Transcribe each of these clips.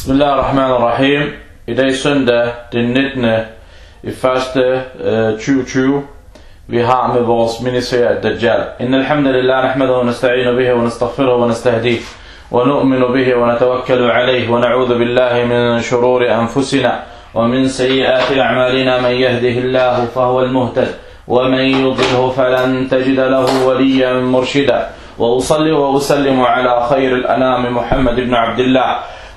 Bismillahirrahmanirrahim. I dag søndag den 19. i 1. Uh, 2020. Vi har med vores miniserie Dajjal. Inna alhamdulillah nahmadu wa nasta'inu bihi wa nastaghfiruhu wa nastahdih wa nu'minu bihi wa natawakkalu alayhi wa na'udhu billahi min shururi anfusina wa min sayyiati a'malina man yahdihillahu fahuwa al-muhtad wa man yudlilhu falan tajida lahu waliyan murshida. وأصلي وأسلم على خير الأنام محمد بن عبد الله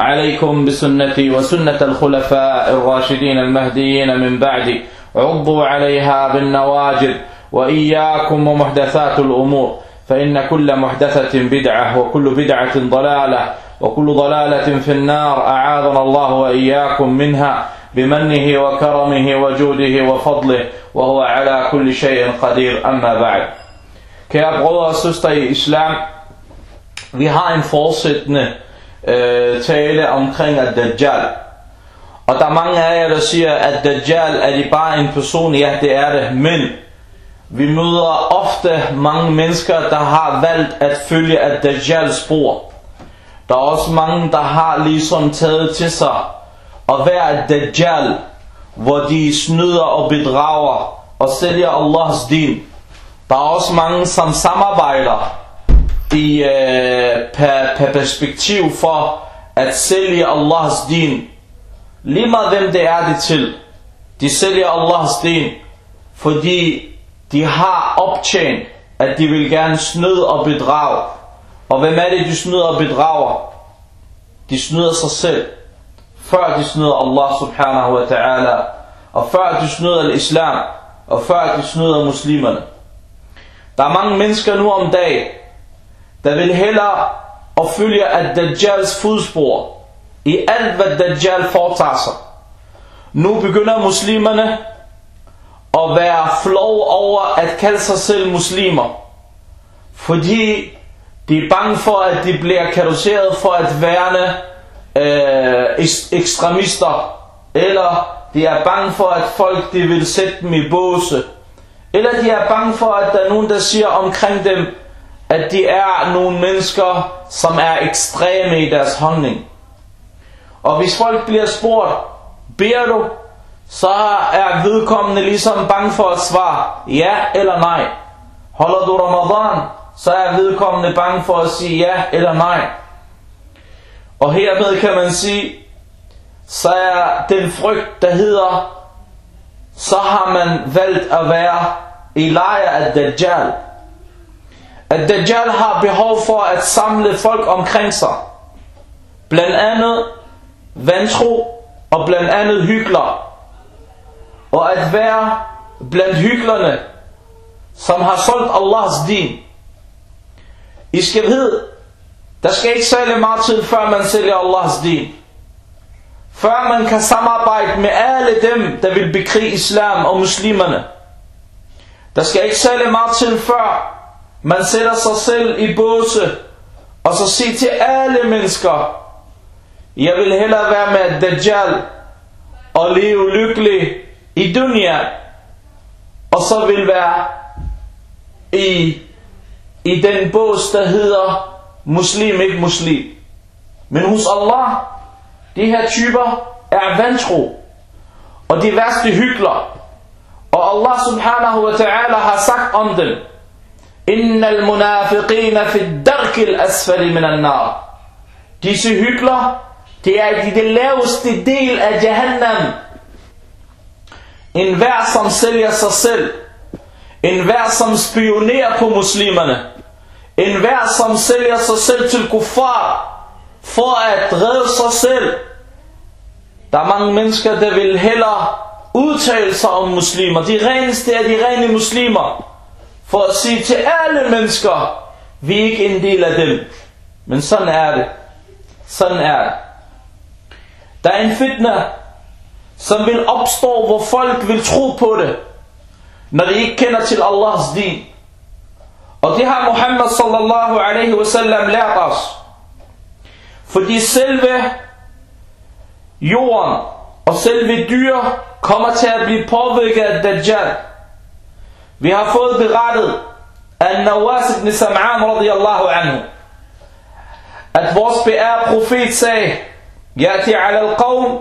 عليكم بسنتي وسنة الخلفاء الراشدين المهديين من بعدي. عضوا عليها بالنواجد وإياكم ومحدثات الأمور. فإن كل محدثة بدعة وكل بدعة ضلالة وكل ضلالة في النار أعاذنا الله وإياكم منها بمنه وكرمه وجوده وفضله وهو على كل شيء قدير. أما بعد. Kære brødre og islam, vi har en fortsættende øh, tale omkring Ad-Dajjal. Og der er mange af jer, der siger, at Dajjal er det bare en person. Ja, det er det. Men vi møder ofte mange mennesker, der har valgt at følge at Dajjals spor. Der er også mange, der har ligesom taget til sig at være Dajjal, hvor de snyder og bedrager og sælger Allahs din. Der er også mange, som samarbejder i øh, per, per perspektiv for at sælge Allahs din. Lige meget hvem det er det til. De sælger Allahs din, fordi de har optjent, at de vil gerne snyde og bedrage. Og hvem er det, de snyder og bedrager? De snyder sig selv, før de snyder Allah subhanahu wa ta'ala, og før de snyder islam, og før de snyder muslimerne. Der er mange mennesker nu om dagen, der vil hellere og følge at Dajjals fodspor i alt, hvad Dajjal foretager sig. Nu begynder muslimerne at være flov over at kalde sig selv muslimer, fordi de er bange for, at de bliver kategoriseret for at værne øh, ekstremister, eller de er bange for, at folk de vil sætte dem i båse, eller de er bange for, at der er nogen, der siger omkring dem, at de er nogle mennesker, som er ekstreme i deres holdning. Og hvis folk bliver spurgt, beder du, så er vedkommende ligesom bange for at svare ja eller nej. Holder du Ramadan, så er vedkommende bange for at sige ja eller nej. Og hermed kan man sige, så er den frygt, der hedder, så har man valgt at være i lejr af Dajjal. At Dajjal har behov for at samle folk omkring sig. Blandt andet vantro og blandt andet hygler. Og at være blandt hyklerne, som har solgt Allahs din. I skal vide, der skal ikke særlig meget tid, før man sælger Allahs din. Før man kan samarbejde med alle dem, der vil bekrige islam og muslimerne. Der skal ikke særlig meget tid, før man sætter sig selv i båse og så siger til alle mennesker, jeg vil hellere være med Dajjal og leve lykkelig i dunya, og så vil være i, i den bås, der hedder muslim, ikke muslim. Men hos Allah, de her typer er vantro, og de værste hygler. Og Allah subhanahu wa ta'ala har sagt om dem, Innal munafiqina fi darkil asfali min nar. Disse hykler, det er i det laveste del af Jahannam. En hver som sælger sig selv. En hver som spionerer på muslimerne. En hver som sælger sig selv til kuffar. For at redde sig selv. Der er mange mennesker, der vil hellere udtale sig om muslimer. De reneste er de rene muslimer. For at sige til alle mennesker, vi er ikke en del af dem. Men sådan er det. Sådan er det. Der er en fitna, som vil opstå, hvor folk vil tro på det, når de ikke kender til Allahs din. Og det har Muhammad sallallahu alaihi wasallam lært os. Fordi selve jorden og selve dyr kommer til at blive påvirket af Dajjal. Vi har fået berettet af Nawas ibn Sam'an radiyallahu anhu, at vores beære profet sagde, Yati ala al-qawm,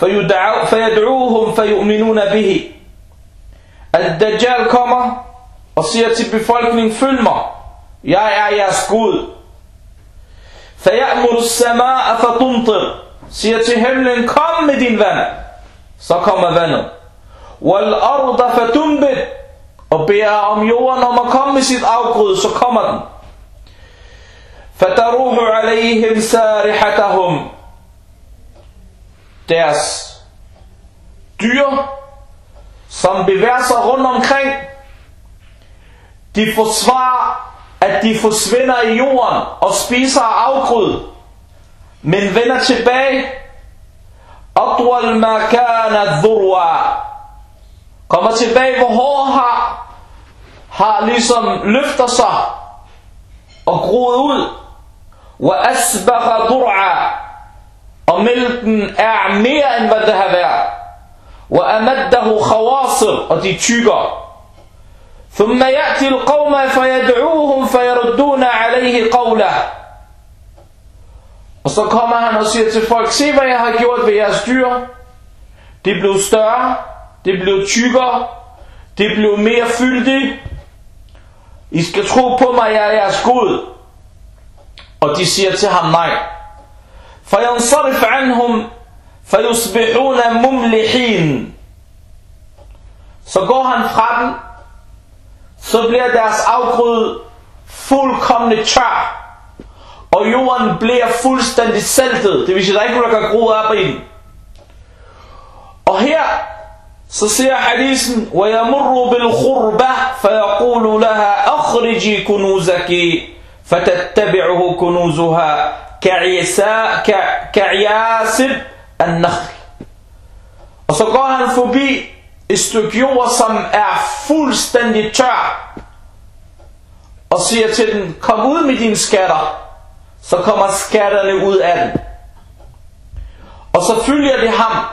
fayad'uuhum fayu'minuna bihi. At Dajjal kommer og siger til befolkningen, følg mig, jeg er jeres Gud. Fayamuru as-samaa fatumtir, siger til himlen, kom med din vand. Så kommer vandet. Wal arda fatumbit, og beder om jorden om at komme med sit afgrød, så kommer den. فَتَرُوحُ عَلَيْهِمْ سَارِحَتَهُمْ Deres dyr, som bevæger sig rundt omkring, de forsvarer, at de forsvinder i jorden og spiser afgrød, men vender tilbage. Atwal ma kana dhurwa. Kommer tilbage, hvor hår har, har ligesom løfter sig og groet ud. Wa asbagha dur'a. Og mælken er mere end hvad det har været. Wa amaddahu khawasir. Og de tykker. ثم يأتي القوم فيدعوهم فيردون عليه قوله Og så kommer han og siger til folk, se hvad jeg har gjort ved jeres dyr. Det blev større, det blev tykkere, det blev mere fyldigt. I skal tro på mig, jeg er jeres Gud. Og de siger til ham nej. فينصرف عنهم فيصبحون مملحين Så går han fra dem, så bliver deres afgrød fuldkommen tør og jorden bliver fuldstændig saltet. Det vil sige, der er ikke noget, der kan gro op i den. Og her, siger hadisen, وَيَمُرُّ بِالْخُرْبَةِ فَيَقُولُ لَهَا أَخْرِجِي كُنُوزَكِ فَتَتَّبِعُهُ كُنُوزُهَا كَعْيَاسِبْ النَّخْلِ Og så går han forbi et stykke jord, som er fuldstændig tør, og siger til den, kom ud med dine skatter, så kommer skatterne ud af den. Og så følger det ham.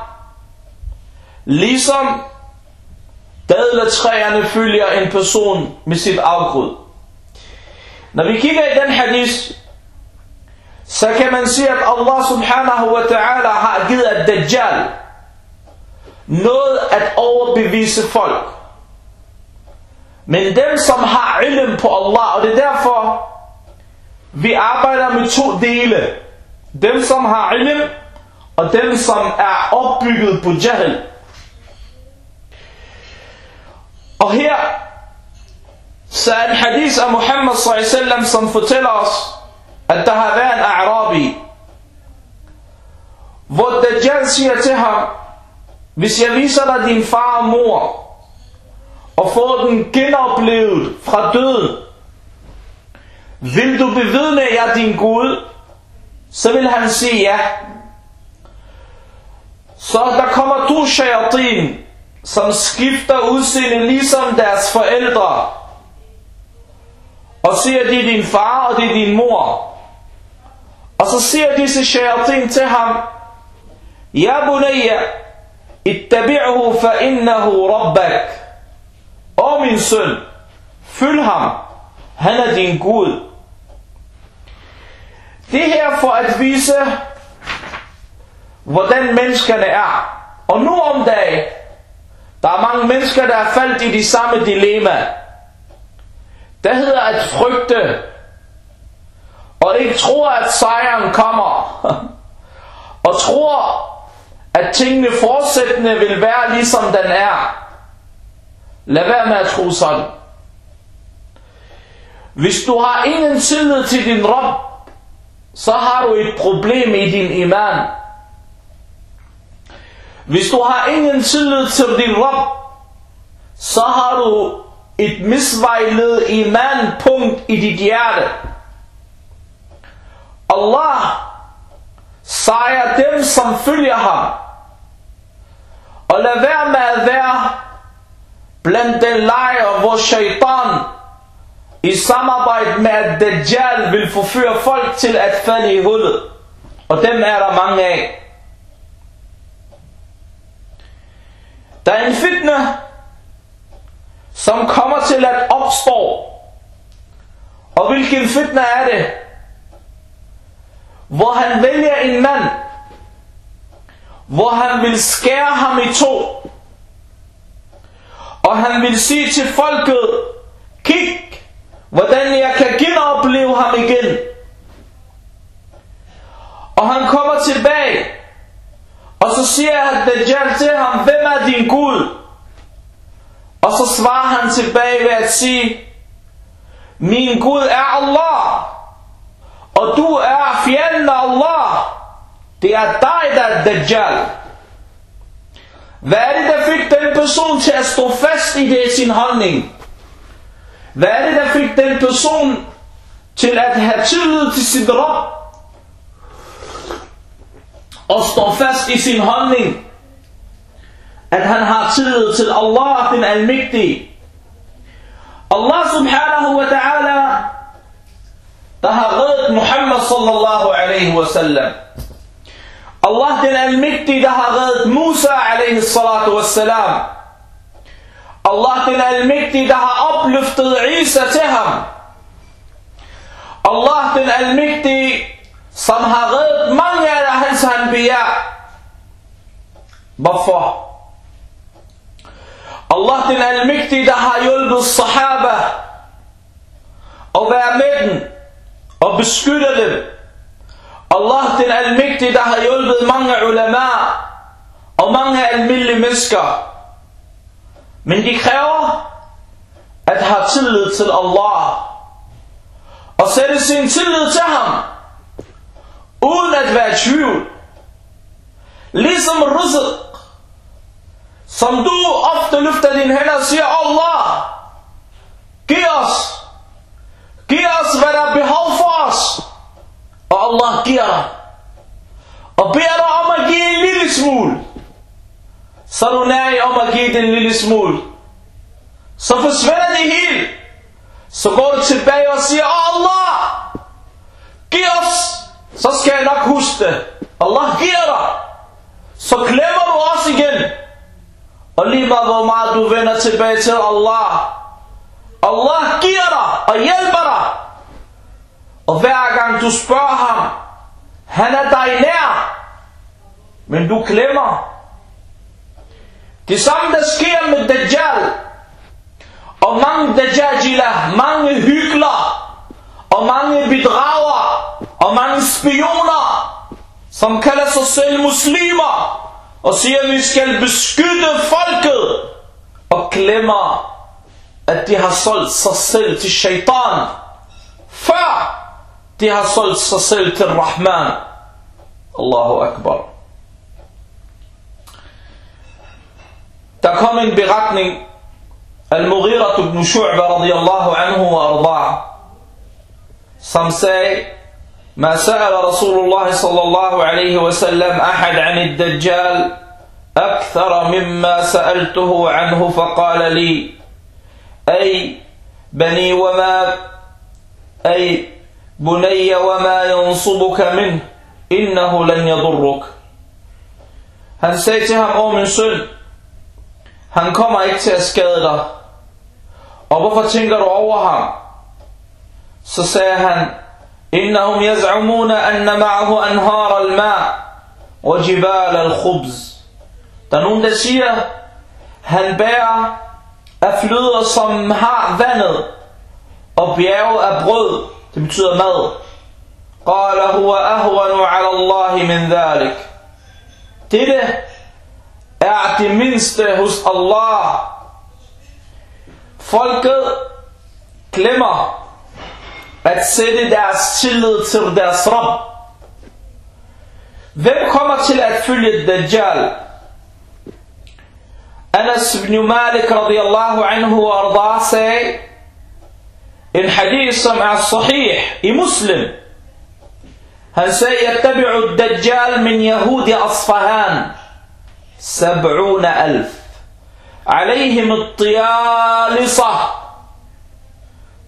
Ligesom dadletræerne følger en person med sit afgrød. Når vi kigger i den hadith, så kan man se, at Allah subhanahu wa ta'ala har givet at Dajjal noget at overbevise folk. Men dem, som har ilm på Allah, og det er derfor, vi arbejder med to dele. Dem, som har ilm, og dem, som er opbygget på jahil. Og her, så er en hadith af Muhammad sallallahu som fortæller os, at der har været en arabi, hvor Dajjal siger til ham, hvis jeg viser dig din far og mor, og får den genoplevet fra døden, vil du bevidne, at jeg er din Gud? Så vil han sige ja. Så der kommer to shayatin, som skifter udseende ligesom deres forældre. Og siger, det er din far, og det er din mor. Og så siger disse shayatin til ham, Ja bunayya, ittabi'hu fa innahu rabbak. O min søn, følg ham, han er din Gud. Det her for at vise, hvordan menneskerne er. Og nu om dagen, der er mange mennesker, der er faldt i de samme dilemma. Det hedder at frygte, og ikke tror, at sejren kommer. og tror, at tingene fortsættende vil være ligesom den er. Lad være med at tro sådan. Hvis du har ingen tillid til din Rabb, så har du et problem i din iman. Hvis du har ingen tillid til din Rab, så har du et misvejledet imanpunkt i dit hjerte. Allah sejrer dem, som følger ham. Og lad være med at være blandt den lejr, hvor shaitan i samarbejde med at Dajjal vil forføre folk til at falde i hullet. Og dem er der mange af. Der er en fitne, som kommer til at opstå. Og hvilken fitne er det? Hvor han vælger en mand, hvor han vil skære ham i to. Og han vil sige til folket, kig, hvordan jeg kan genopleve ham igen. Og han kommer tilbage, og så siger han Dajjal til ham, hvem er din Gud? Og så svarer han tilbage ved at sige, min Gud er Allah, og du er fjenden af Allah. Det er dig, der er Dajjal. Hvad er det, der fik den person til at stå fast i det sin holdning? Hvad er det, der fik den person til at have tillid til sit Rab? Og stå fast i sin holdning? At han har tillid til Allah, den almægtige. Allah subhanahu wa ta'ala, der har reddet Muhammad sallallahu alaihi wa sallam. Allah den almægtige, der har reddet Musa alaihi salatu wassalam. Allah den almægtige, der har opløftet Isa til ham. Allah den almægtige, som har reddet mange af hans anbiya. Hvorfor? Allah den almægtige, der har hjulpet sahaba og være med dem og beskytte dem. Allah den almægtige, der har hjulpet mange ulama og mange almindelige mennesker. Men de kræver at have tillid til Allah og sætte sin tillid til ham uden at være i tvivl. Ligesom rizq, som du ofte løfter dine hænder og siger, Allah, giv os, giv os hvad der er behov for os. Og Allah giver dig. Og beder dig om at give en lille smule. Så er du nær om at give den lille smule. Så forsvinder det helt. Så går du tilbage og siger, oh Allah, giv os. Så skal jeg nok huske det. Allah giver dig. Så glemmer du også igen. Og lige meget hvor meget du vender tilbage til Allah. Allah giver dig og hjælper dig. Og hver gang du spørger ham, han er dig nær, men du glemmer. Det samme der sker med Dajjal, og mange Dajjajila, mange hygler, og mange bedrager, og mange spioner, som kalder sig selv muslimer, og siger, at vi skal beskytte folket, og glemmer, at de har solgt sig selv til shaitan, før de har solgt sig selv til Rahman. Allahu Akbar. Der kom en beretning, Al-Mughira ibn Shu'ba radiyallahu anhu wa arda' som sagde, ما سأل رسول الله صلى الله عليه وسلم أحد عن الدجال أكثر مما سألته عنه فقال لي أي بني وما أي بني وما ينصبك منه إنه لن يضرك Han sagde til ham, åh min søn, han kommer ikke til at skade dig. Og hvorfor tænker du over ham? Så sagde han, إنهم يزعمون أن معه أنهار الماء وجبال الخبز Der er nogen, der siger, han bærer af flyder, som har vandet, og bjerge af brød. Det betyder mad. قال هو أهون على الله من ذلك. Dette er det mindste hos Allah. Folket glemmer at sætte deres tillid til deres Rab. Hvem kommer til at følge Dajjal? Anas ibn Malik radiyallahu anhu og arda sagde, en hadith som er sahih i muslim, Han sagde, Yattabi'u dajjal min Yahudi Asfahan. Sab'una alf. عليهم الطيالصة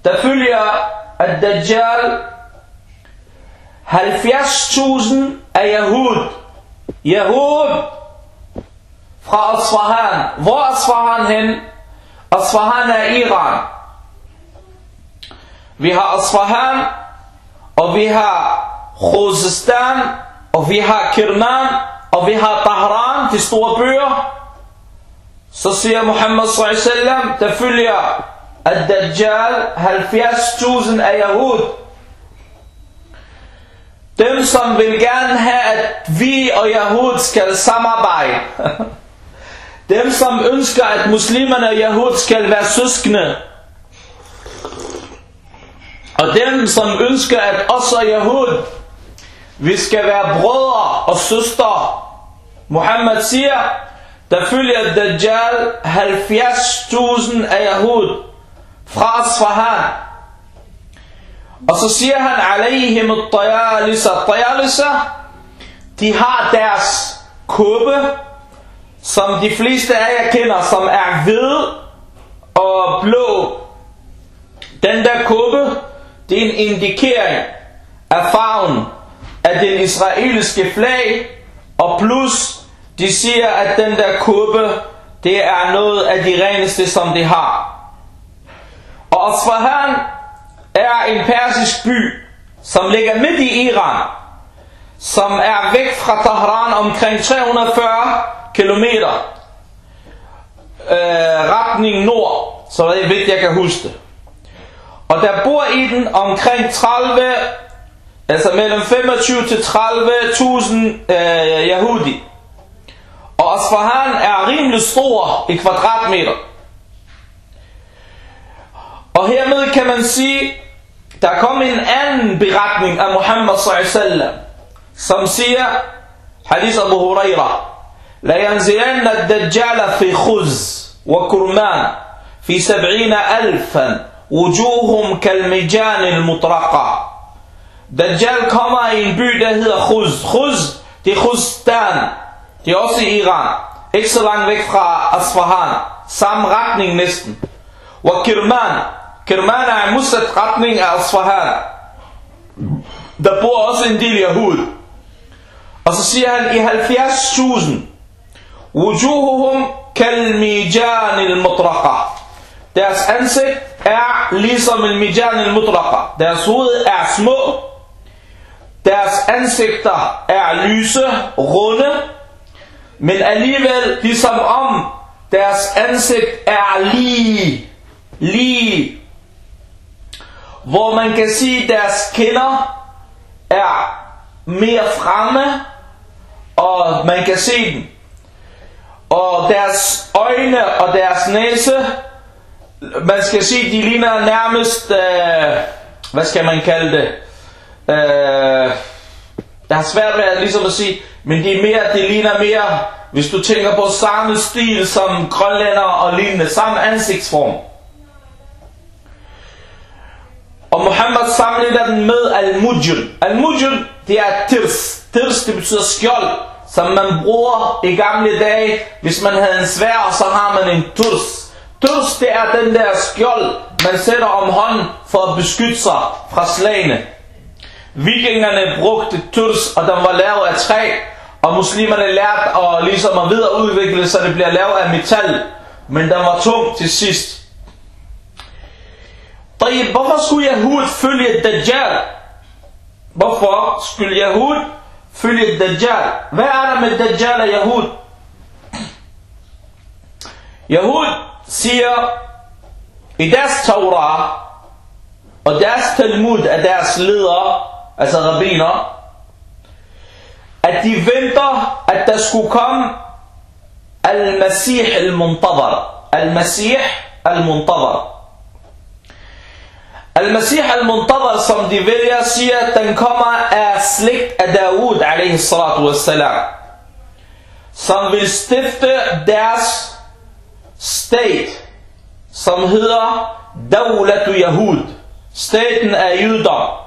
der følger at Dajjal 70.000 af Yahud. Yahud fra Asfahan. Hvor er Asfahan hen? Asfahan er Iran. Vi har Asfahan, og vi har Khuzestan, og vi har Kirman, og vi har Tahran, de store byer. Så siger Muhammad sallallahu der følger at Dajjal 70.000 af Yahud. Dem som vil gerne have at vi og Yahud skal samarbejde. Dem som ønsker at muslimerne og Yahud skal være søskende. Og dem som ønsker at os og Yahud vi skal være brødre og søstre. Muhammad siger der følger Dajjal 70.000 af Yahud fra Asfahan. Og så siger han, alayhim at-tayalisa. Tayalisa, de har deres kuppe, som de fleste af jer kender, som er hvid og blå. Den der kuppe, det er en indikering af farven af den israelske flag, og plus de siger, at den der kuppe, det er noget af de reneste, som de har. Og Asfahan er en persisk by, som ligger midt i Iran, som er væk fra Tahran omkring 340 km øh, retning nord, så det er vigtigt, jeg kan huske det. Og der bor i den omkring 30, altså mellem 25 til 30.000 øh, jahudi. Og Asfahan er rimelig stor i kvadratmeter. Og hermed kan man sige, der kom en anden beretning af Muhammad sallallahu som siger, hadith Abu Huraira, لا ينزلن الدجال في خز وكرمان في سبعين ألفا وجوههم كالمجان المطرقة Dajjal kommer i en by, der hedder Khuz. Khuz, det er Khuzstan. Det er også i Iran. Ikke så langt væk fra Asfahan. Samme retning næsten. Og Kirman, Kermana er en modsat retning af Asfahan. Der bor også en del Yahud. Og så siger han, i 70.000, Wujuhuhum kalmijan al-mutraqa. Deres ansigt er ligesom en mijan al-mutraqa. Deres hoved er små. Deres ansigter er lyse, runde. Men alligevel ligesom om deres ansigt er lige. Lige hvor man kan sige, at deres kinder er mere fremme, og man kan se dem. Og deres øjne og deres næse, man skal sige, de ligner nærmest, øh, hvad skal man kalde det? Øh, det har svært ved at, ligesom at sige, men de er mere, det ligner mere, hvis du tænker på samme stil som grønlænder og lignende, samme ansigtsform. Og Muhammad sammenligner den med al-mujr. Al-mujr, det er tirs. Tirs, det betyder skjold, som man bruger i gamle dage, hvis man havde en svær, så har man en turs. Turs, det er den der skjold, man sætter om hånden for at beskytte sig fra slagene. Vikingerne brugte turs, og den var lavet af træ, og muslimerne lærte at, ligesom at videreudvikle, så det bliver lavet af metal. Men den var tung til sidst. طيب hvorfor skulle Yahud følge Dajjal? Hvorfor skulle Yahud følge Dajjal? Hvad er der med Dajjal og Yahud? Yahud siger i deres Torah og deres Talmud af deres ledere, altså rabbiner, at de venter, at der skulle komme Al-Masih al-Muntadar. Al-Masih al-Muntadar. Al-Masih al-Muntadar, som de vælger, siger, at den kommer af slægt af Dawud, alaihi salatu wassalam, som vil stifte deres stat, som hedder Dawlatu Yahud, staten af jøder.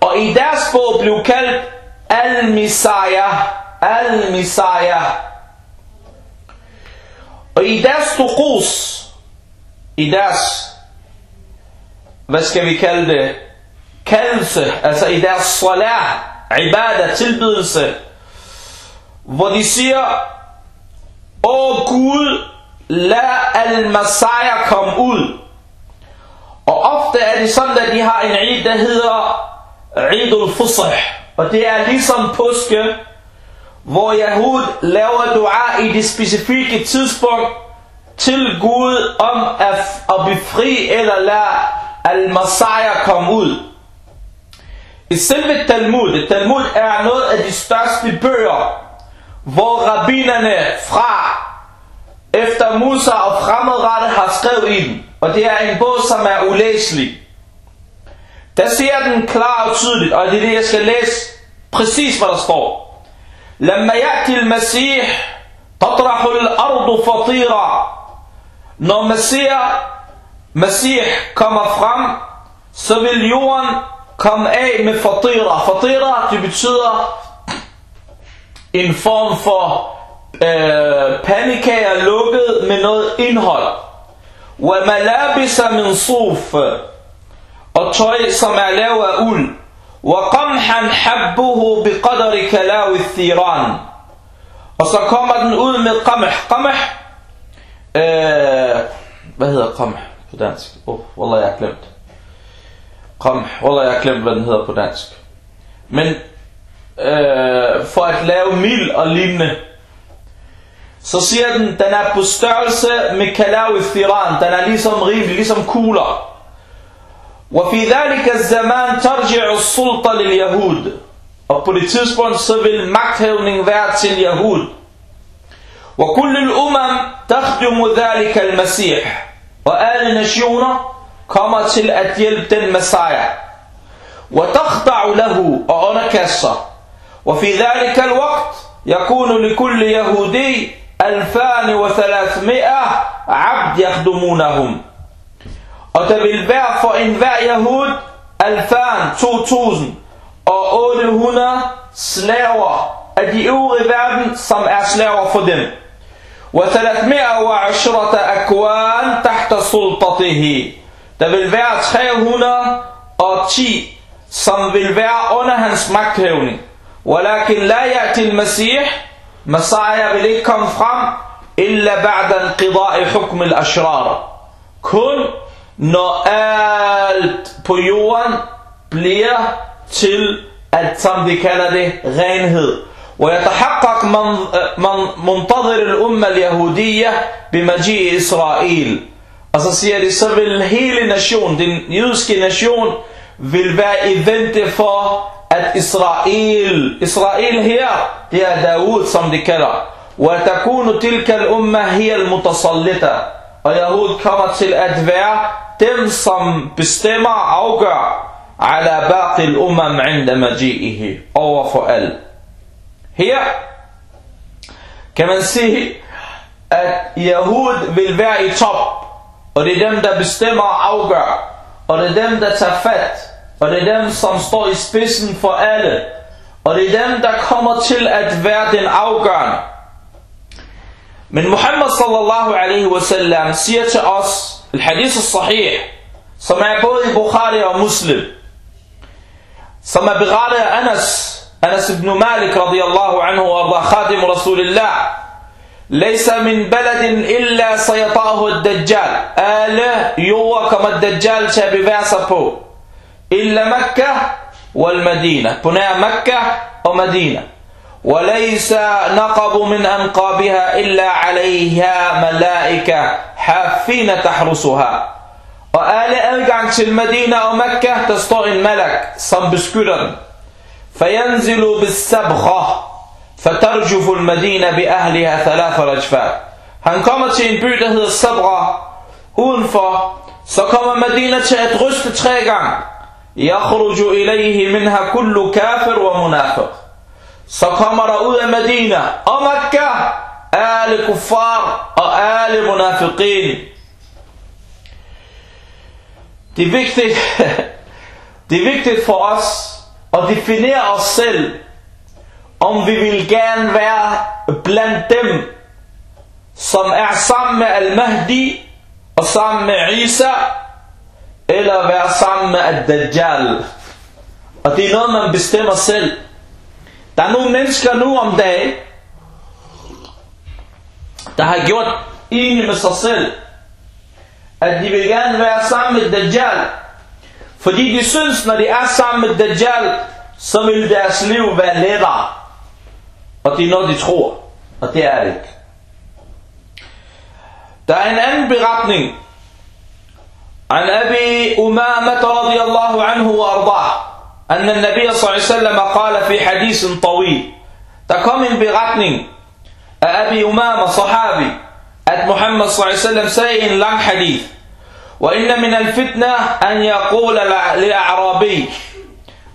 Og i deres bog blev kaldt Al-Misaya. Al-Misaya. Og i deres dukus, i deres, hvad skal vi kalde det, kaldelse, altså i deres salat, ibadah, tilbydelse, hvor de siger, Åh Gud, lad al-Messiah komme ud. Og ofte er det sådan, at de har en Eid, der hedder Eidul Fusah. Og det er ligesom påske, hvor Yahud laver dua i det specifikke tidspunkt til Gud om at, at befri eller lade al-Messiah komme ud. I selve Talmud, Talmud er noget af de største bøger, hvor rabbinerne fra efter Musa og fremadrettet har skrevet i den. Og det er en bog, som er ulæselig. Der siger den klart og tydeligt, og det er det, jeg skal læse præcis, hvad der står. لما يأتي المسيح تطرح الأرض فطيرا Når Messiah, Messiah kommer frem, så vil jorden komme af med fatira. Fatira, det betyder en form for øh, pandekager lukket med noget indhold. وملابس من صوف og tøj som er lavet af uld. وقمحا حبه بقدر كلاو الثيران og så kommer den ud med qamh. Qamh, øh, hvad hedder qamh på dansk? Åh, oh, wallah, jeg har glemt. Qamh, wallah, jeg har glemt, hvad den hedder på dansk. Men øh, for at lave mild og lignende, så siger den, den er på størrelse med kalawi thiran. Den er ligesom rimelig, ligesom kugler. وفي ذلك الزمان ترجع السلطة لليهود og på det tidspunkt så vil magthævning være til Yahud. وكل الأمم تخدم ذلك المسيح og alle nationer kommer til at hjælpe den Messiah. وتخضع له og underkaster. وفي ذلك الوقت يكون لكل يهودي ألفان وثلاثمائة عبد يخدمونهم Og der vil være for enhver Yahud alfan 2000 og 800 slaver af de øvrige verden, som er slaver for dem. و310 أكوان تحت سلطته Der vil være 310 som vil være under hans magthævning. ولكن لا يأتي المسيح Messiah vil ikke komme frem إلا بعد انقضاء حكم الأشرار kun når alt på jorden bliver til, at som de kalder det, renhed. ويتحقق من من منتظر الأمة اليهودية بمجيء إسرائيل. Og så siger de, så vil hele nationen, den jødiske nation, vil være i vente for, at Israel, Israel her, det er Daud, som de kalder. وتكون تلك الأمة هي المتسلطة. Og Yahud kommer til at være dem, som bestemmer og afgør على باقي الأمم عند مجيئه over for alle. Her kan man se, at Yahud vil være i top, og det er dem, der bestemmer og afgør, og det er dem, der tager fat, og det er dem, som står i spidsen for alle, og det er dem, der kommer til at være den afgørende. Men Muhammad sallallahu alaihi wasallam siger til os, al-hadith al-sahih, som er både i Bukhari og Muslim, som er berettet af Anas, أنس بن مالك رضي الله عنه وأرضاه خادم رسول الله ليس من بلد إلا سيطأه الدجال. آله يوى كما الدجال شاب بو إلا مكة والمدينة. بناء مكة ومدينة. وليس نقب من أنقابها إلا عليها ملائكة حافين تحرسها. وآله أرجع المدينة ومكة تستطيع الملك. som beskytter فينزل بالسبغة فترجف المدينة بأهلها ثلاث رجفات. Han kommer til en by, der hedder Sabra. Udenfor, så kommer Medina til at ryste tre gange. يخرج إليه منها كل كافر ومنافق. Så kommer der ud af Medina og Mekka, alle kuffar og alle munafiqin. Det er vigtigt, det er vigtigt for os og definere os selv, om vi vil gerne være blandt dem, som er sammen med Al-Mahdi og sammen med Isa, eller være sammen med Ad-Dajjal. Og det er noget, man bestemmer selv. Der er nogle mennesker nu om dagen, der har gjort enige med sig selv, at de vil gerne være sammen med Dajjal. Fordi de synes, når de er sammen med Dajjal, så vil deres liv være lettere. Og det er noget, de tror. Og det er det ikke. Der er en anden beretning. عن أبي أمامة رضي الله عنه وأرضاه أن النبي صلى الله عليه وسلم قال في حديث طويل Der kom en beretning af Abi Umama, sahabi, at Muhammad صلى الله عليه وسلم sagde en lang hadith. وإن من الفتنة أن يقول لأعرابي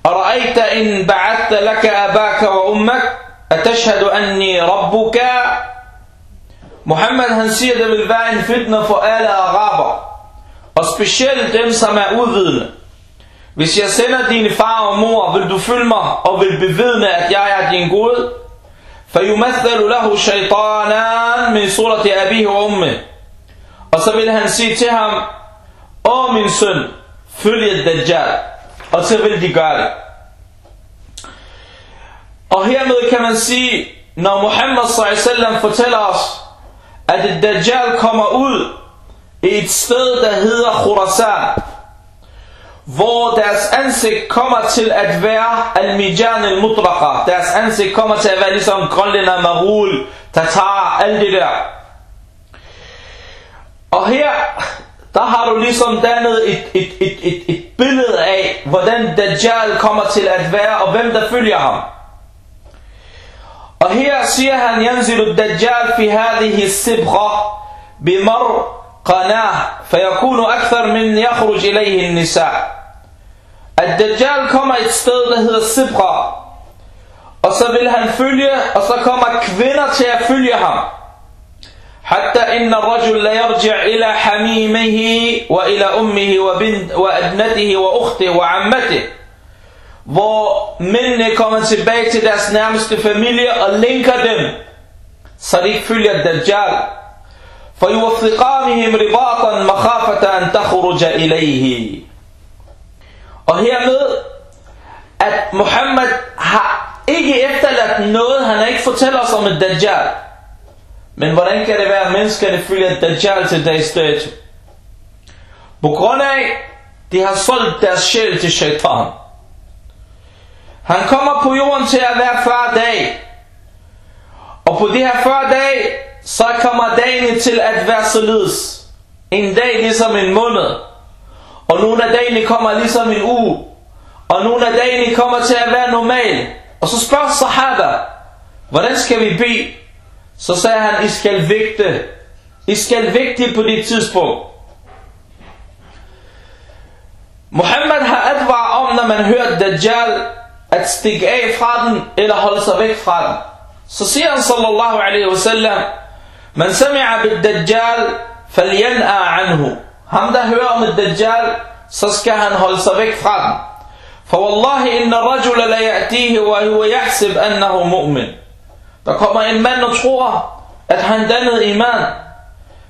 أرأيت إن بعثت لك أباك وأمك أتشهد أني ربك Muhammad han siger, at der vil være en fitna for alle er. Hvis jeg sender dine far og mor, vil du følge mig og vil bevidne, at jeg er din Gud. فَيُمَثَّلُ لَهُ شَيْطَانًا min surat أَبِهِ وَأُمِّهِ Og så vil han sige til ham, Åh min søn, følg Dajjal. Og så vil de gøre det. Og hermed kan man sige, når Muhammad s.a.v. fortæller os, at Dajjal kommer ud i et sted, der hedder Khurasan, hvor deres ansigt kommer til at være al-mijan al-mutraqa. Deres ansigt kommer til at være ligesom grønlænder, marul, tatar, alt det der. Og her, der har du ligesom dannet et, et, et, et, et billede af, hvordan Dajjal kommer til at være, og hvem der følger ham. Og her siger han, Yanzilu Dajjal fi hadihi sibra bimar qanah, fayakunu akthar min yakhruj ilayhi nisa. At Dajjal kommer et sted, der hedder Sibra, og så vil han følge, og så kommer kvinder til at følge ham. حتى إن الرجل لا يرجع إلى حميمه وإلى أمه وبنت وأبنته وأخته وعمته hvor mændene kommer tilbage til deres nærmeste familie og linker dem, så de ikke følger Dajjal. فَيُوَفِّقَانِهِمْ رِبَاطًا مَخَافَةً أَن تَخْرُجَ إِلَيْهِ Og hermed, at Muhammad har ikke efterladt noget, han har ikke fortalt os om et Dajjal. Men hvordan kan det være, at menneskerne følger Dajjal til dags dato? På grund af, de har solgt deres sjæl til shaitan. Han kommer på jorden til at være 40 dage. Og på de her 40 dage, så kommer dagene til at være således. En dag ligesom en måned. Og nogle af dagene kommer ligesom en uge. Og nogle af dagene kommer til at være normal. Og så spørger sahaba, hvordan skal vi bede? Så sagde han, I skal vægte. I skal vægte på det tidspunkt. Muhammad har advaret om, når man hører Dajjal, at stikke af fra den, eller holde sig væk fra den. Så siger han sallallahu alaihi wasallam, Man sami'a bid Dajjal, falyan'a anhu. Ham der hører om Dajjal, så skal han holde sig væk fra den. For wallahi inna rajula la ya'tihi, wa huwa yahsib annahu mu'min. Der kommer en mand og tror, at han dannede iman.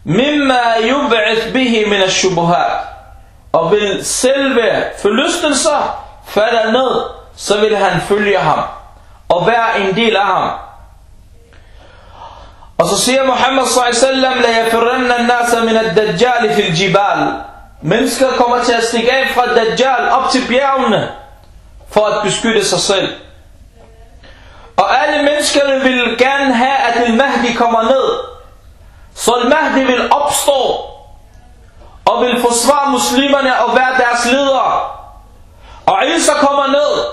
Mimma yub'ith bihi min ash-shubuhat. Og vil selve forlystelser falde ned, så vil han følge ham og være en del af ham. Og så siger Muhammad sallallahu la yafirranna an-nasa min ad-dajjal fil jibal. Mennesker kommer til at stikke af fra Dajjal op til bjergene for at beskytte sig selv. Og alle mennesker vil gerne have, at al-Mahdi kommer ned. Så al-Mahdi vil opstå og vil forsvare muslimerne og være deres ledere. Og Isa kommer ned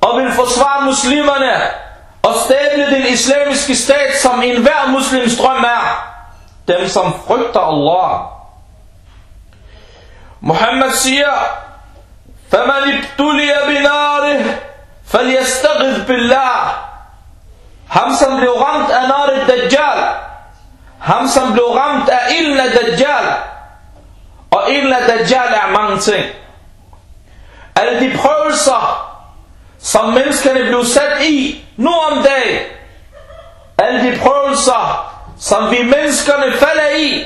og vil forsvare muslimerne og stable den islamiske stat, som enhver muslims drøm er. Dem, som frygter Allah. Muhammad siger, فَمَنِ ابْتُلِيَ بِنَارِهِ فَلْيَسْتَغِذْ بِاللَّهِ Ham, som blev ramt af Nar Dajjal, ham, som blev ramt af ilden af Dajjal, og ilden af Dajjal er mange ting. Alle de prøvelser, som menneskerne blev sat i nu om dagen. Alle de prøvelser, som vi menneskerne falder i.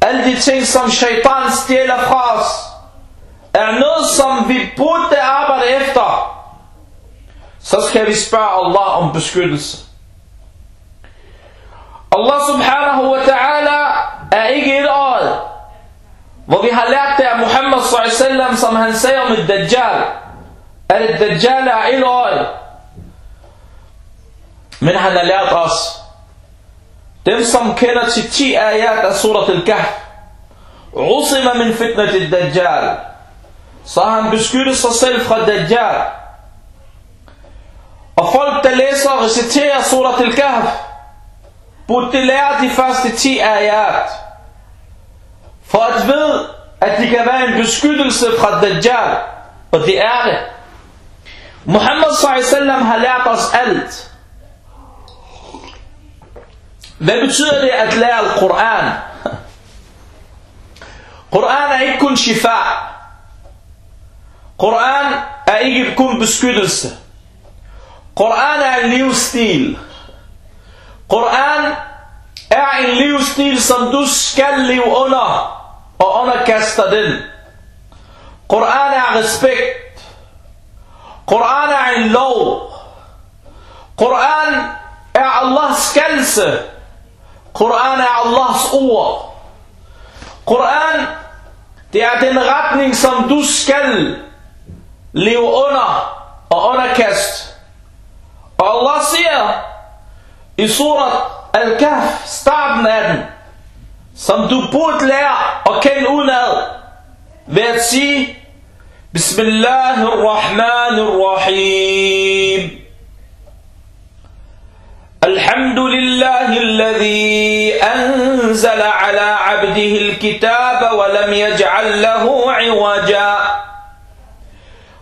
Alle de ting, som shaitan stjæler fra os, er noget, som vi burde arbejde efter. Så skal vi spørge Allah om beskyttelse. Allah subhanahu wa ta'ala er ikke et øje, hvor vi har lært det af Muhammad sallallahu som han sagde om et dajjal, at et dajjal er et øje. Men han har lært os, dem som kender til 10 ayat af surat al-Kahf, Usima min fitnat al-Dajjal, så har han beskyttet sig selv fra Dajjal. Og folk, der læser og reciterer surat al-Kahf, burde de lære de første 10 ayat, for at vide, at det kan være en beskyttelse fra Dajjal, og det er det. Muhammad s.a.v. har lært os alt. Hvad betyder det at lære Al-Quran? Quran er ikke kun shifa. Quran er ikke kun beskyttelse. Quran er en livsstil. Quran er en livsstil, som du skal leve under og underkaster den. Quran er respekt. Quran er en lov. Quran er Allahs kaldelse. Quran er Allahs ord. Quran, det er den retning, som du skal leve under og underkaste. Allah siger i surat Al-Kahf, starten af den, som du burde lære og kende udenad, ved at sige, Bismillahirrahmanirrahim. الحمد لله الذي أنزل على عبده الكتاب ولم يجعل له عوجا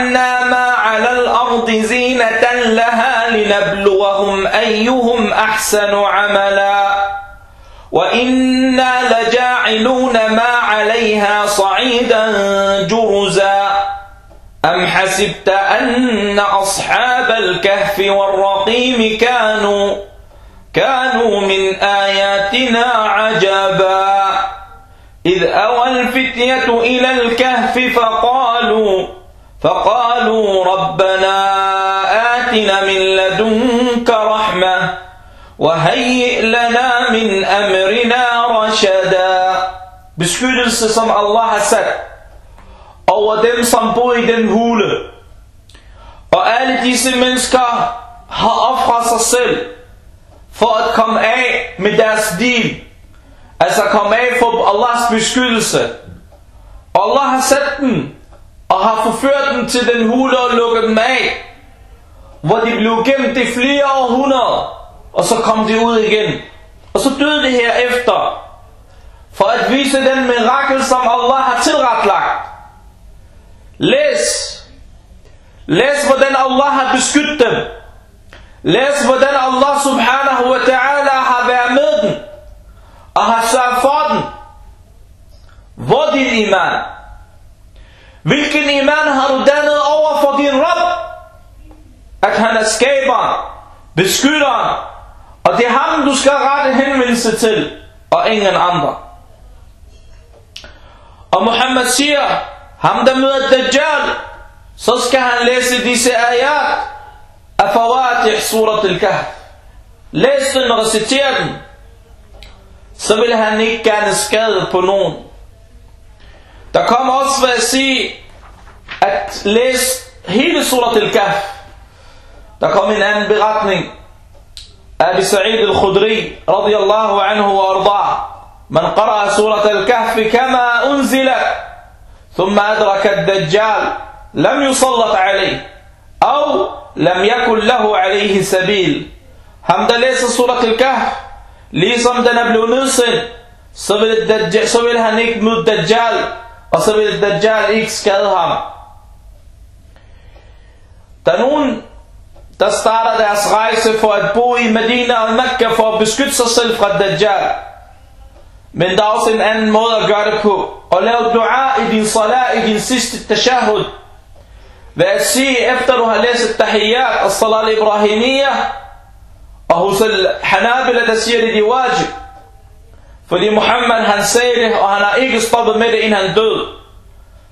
إنا جعلنا ما على الأرض زينة لها لنبلوهم أيهم أحسن عملا. وإنا لجاعلون ما عليها صعيدا جرزا. أم حسبت أن أصحاب الكهف والرقيم كانوا كانوا من آياتنا عجبا. إذ أوى الفتية إلى الكهف فقالوا فقالوا ربنا آتنا من لدنك رحمة وهيئ لنا من أمرنا رشدا Beskyttelse som Allah har sat over dem som bor i den hule. Og alle disse mennesker har offret sig selv for at komme af med deres din. Altså komme af for Allahs beskyttelse. Allah har sat dem og har forført dem til den hule og lukket dem af. Hvor de blev gemt i flere århundreder. Og så kom de ud igen. Og så døde de herefter. For at vise den mirakel, som Allah har tilretlagt. Læs. Læs, hvordan Allah har beskyttet dem. Læs, hvordan Allah subhanahu wa ta'ala har været med dem, og har sørget for den. Hvor din iman? Hvilke iman har du dannet over for din Rabb? At han er skaberen, beskytteren, og det er ham, du skal rette henvendelse til, og ingen andre. Og Muhammad siger, ham der møder Dajjal, så skal han læse disse ayat, af fawatih surat al-kahf, læs den og reciter den, så vil han ikke gerne skade på nogen. Der kommer også ved at sige, at læse hele surat al-kahf. لقى من أن بغتن أبي سعيد الخدري رضي الله عنه وأرضاه. من قرأ سورة الكهف كما أنزلت. ثم أدرك الدجال لم يسلط عليه أو لم يكن له عليه سبيل. همدا ليس سورة الكهف. ليس همدا نبل نوصل سبل الدجال سبل هنيك مو الدجال. وسبل الدجال إكس كذا تنون Der starter deres rejse for at bo i Medina og Mekka for at beskytte sig selv fra Dajjal. Men der er også en anden måde at gøre det på. Og lave dua i din salat, i din sidste tashahud. Ved at sige, efter du har læst tahiyyat og salat al-Ibrahimiyya, og hos al-Hanabila, der siger det, de wajib. Fordi Muhammad han sagde det, og han har ikke stoppet med det, inden han døde.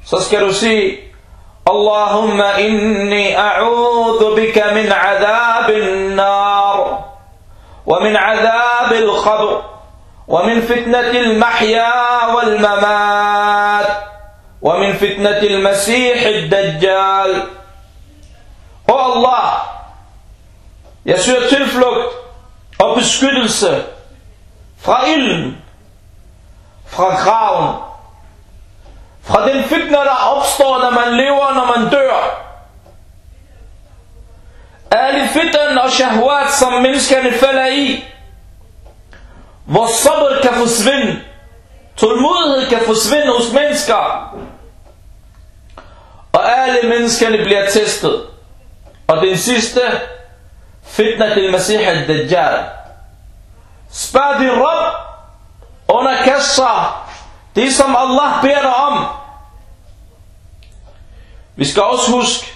Så skal du sige, اللهم إني أعوذ بك من عذاب النار ومن عذاب القبر ومن فتنة المحيا والممات ومن فتنة المسيح الدجال. Oh Allah, jeg søger tilflugt og beskyttelse fra ilden, fra den fitna, der opstår, når man lever, når man dør. Alle fitna og shahwat, som menneskerne falder i, hvor sabr kan forsvinde, tålmodighed kan forsvinde hos mennesker, og alle menneskerne bliver testet. Og den sidste, fitna til Masih al-Dajjal. Spørg din Rab, underkast sig det som Allah beder dig om. Vi skal også huske,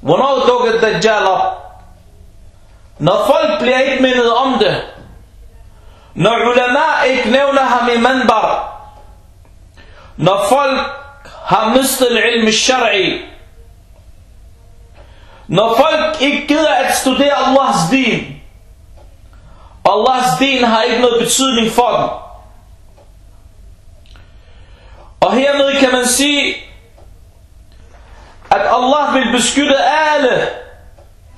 hvornår dukker Dajjal op? Når folk bliver ikke mindet om det, når ulama ikke nævner ham i manbar, når folk har mistet ilm al-shar'i, når folk ikke gider at studere Allahs din, Allahs din har ikke noget betydning for dem. Og hermed kan man sige, at Allah vil beskytte alle,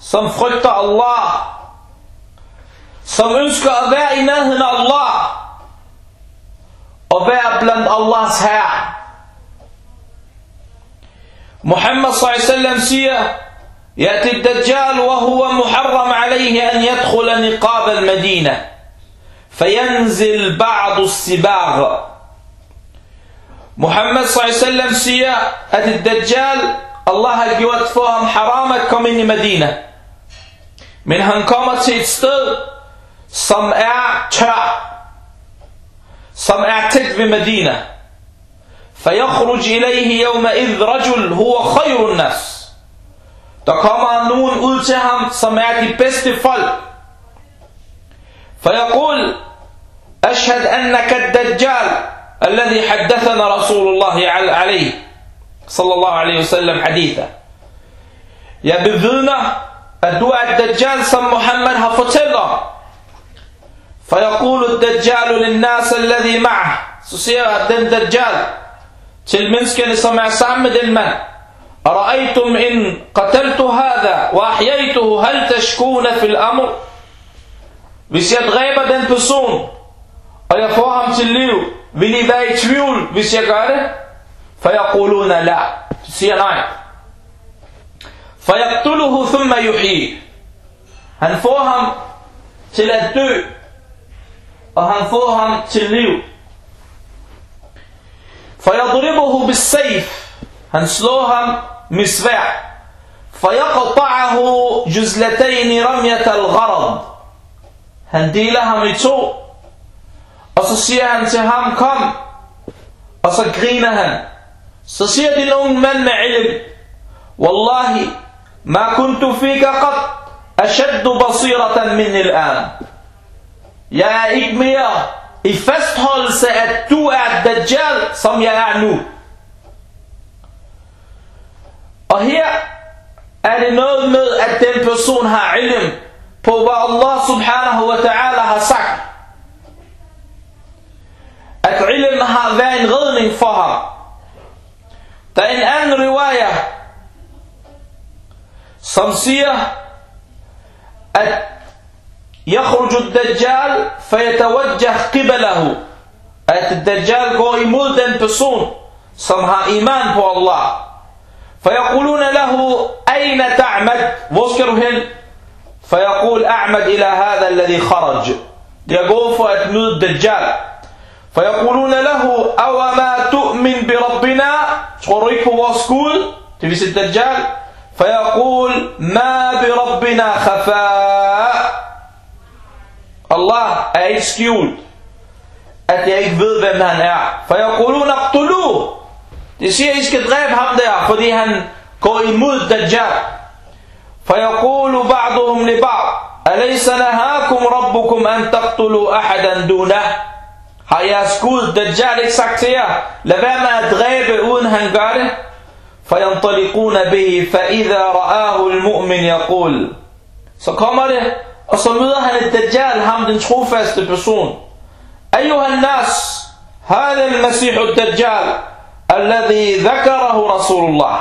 som frygter Allah, som ønsker at være i nærheden af Allah, og være blandt Allahs herre. Muhammad s.a.v. siger, يأتي الدجال وهو محرم عليه أن يدخل نقاب المدينة فينزل بعض السباغ محمد صلى الله عليه وسلم siger at Dajjal Allah har gjort for ham haram at komme ind i Medina men han kommer til et sted som er tør som er tæt ved Medina فيخرج إليه يومئذ رجل هو خير الناس Der kommer nogen ud til ham, som er de bedste folk. فيقول أشهد أنك الدجال الذي حدثنا رسول الله عليه صلى الله عليه وسلم حديثا Jeg bevidner, at du er dajjal, som Muhammad har fortalt om. فيقول الدجال للناس الذي معه Så siger den dajjal til menneskene, som er sammen med den mand. أرأيتم إن قتلت هذا وأحييته هل تشكون في الأمر Hvis jeg dræber den person, og jeg får ham til liv, vil I være i tvivl, hvis jeg gør det? فيقولون لا siger nej. فيقتله ثم يحيي Han får ham til at dø, og han får ham til liv. فيضربه بالسيف Han slår ham med svær. فيقطعه جزلتين رمية الغرض Han deler ham i to. Og så siger han til ham, kom. Og så griner han. Så siger din unge mand med ilm, Wallahi, ma kuntu fika qat ashaddu basiratan min al-an. Jeg er ikke mere i fastholdelse, at du er Dajjal, som jeg er nu. Og her Er det noget med, at den person har ilm på, hvad Allah subhanahu wa ta'ala har sagt? At ilm har været en redning for ham. Der er en anden riwaya, som siger, at يخرج الدجال فيتوجه قبله at الدجال går imod den person som har iman på Allah فيقولون له أين تعمد hvor skal du hen فيقول أعمد إلى هذا الذي خرج jeg går for at møde الدجال فيقولون له أو ما تؤمن بربنا? تقول هو سكول تبس الدجال فيقول ما بربنا خفاء الله أعيد سكيول أتعيد ذو بمهن أع فيقولون اقتلوه تسير إسكت غيب هم دي فديها كوي مود دجال فيقول بعضهم لبعض أليس نهاكم ربكم أن تقتلوا أحدا دونه Har jeres Gud, Dajjal, ikke sagt til jer, lad være med at dræbe, uden han gør det? فينطلقون به فإذا رآه المؤمن يقول Så kommer det, og så møder han et Dajjal, ham den trofaste person. أيها الناس هذا المسيح الدجال الذي ذكره رسول الله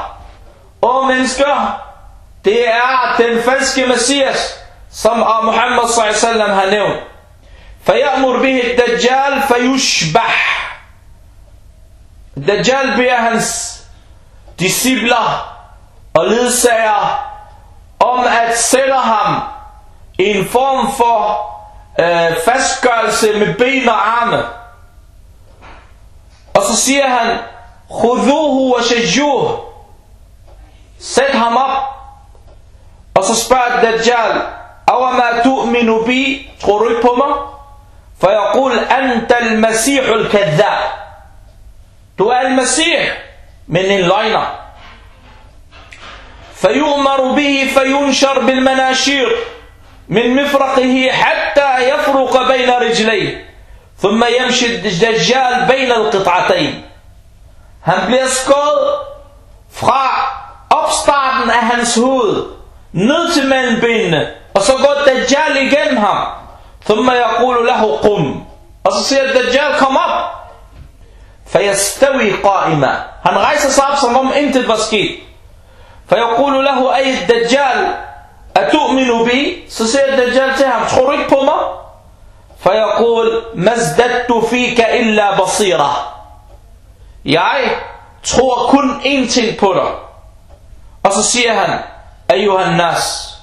Åh mennesker, det er den falske messias, som Muhammad sallallahu har nævnt. فيأمر به الدجال فيشبح. الدجال بيهنس. ديسيبلا وليسايا أم أتسلهم إن فون فو. آه، فاسكالس من بين عام. وصيها خذوه وشجوه. سيدهم أب وصيبا الدجال. أو ما تؤمن بي. تقول فيقول أنت المسيح الكذاب. تو المسيح من اللينة فيؤمر به فينشر بالمناشير. من مفرقه حتى يفرق بين رجليه. ثم يمشي الدجال بين القطعتين. هم بيسكول فقع أبسطعب أهنسهول نوت من بين وسقط الدجال لجمها ثم يقول له قم og så siger Dajjal kom op فيستوي قائما han rejser sig op som om intet var sket فيقول له أي الدجال أتؤمن بي så siger Dajjal til ham tror du ikke på mig فيقول ما ازددت فيك إلا بصيرة jeg tror kun én ting på dig og så siger han أيها الناس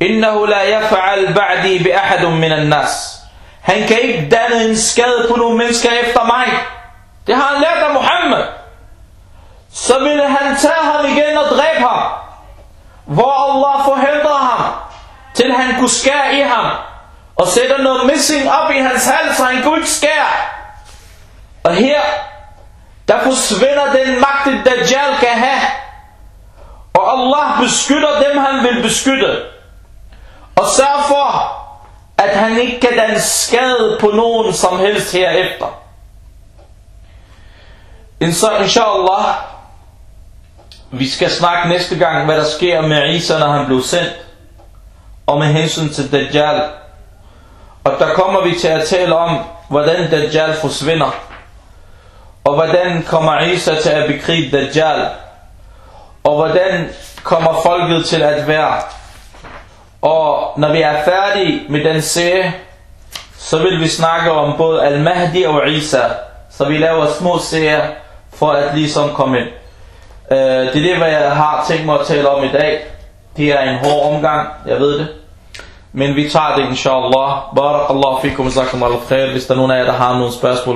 Innahu la yaf'al ba'di bi ahadum minan nas. Han kan ikke danne en skade på nogle mennesker efter mig. Det har han lært af Muhammed. Så ville han tage ham igen og dræbe ham. Hvor Allah forhindrer ham, til han kunne skære i ham. Og sætter noget missing op i hans hals, så han kunne ikke skære. Og her, der forsvinder den magt, Dajjal kan have. Og Allah beskytter dem, han vil beskytte. Og sørg for, at han ikke kan danne skade på nogen som helst herefter. Inshallah, vi skal snakke næste gang, hvad der sker med Isa, når han blev sendt. Og med hensyn til Dajjal. Og der kommer vi til at tale om, hvordan Dajjal forsvinder. Og hvordan kommer Isa til at bekrige Dajjal? Og hvordan kommer folket til at være? Og når vi er færdige med den serie, så vil vi snakke om både Al-Mahdi og Isa. Så vi laver små serier for at ligesom komme ind. Øh, det er det, hvad jeg har tænkt mig at tale om i dag. Det er en hård omgang, jeg ved det. Men vi tager det inshallah. Barakallahu fikum, zakum al khair. Hvis der er nogen af jer, der har nogle spørgsmål,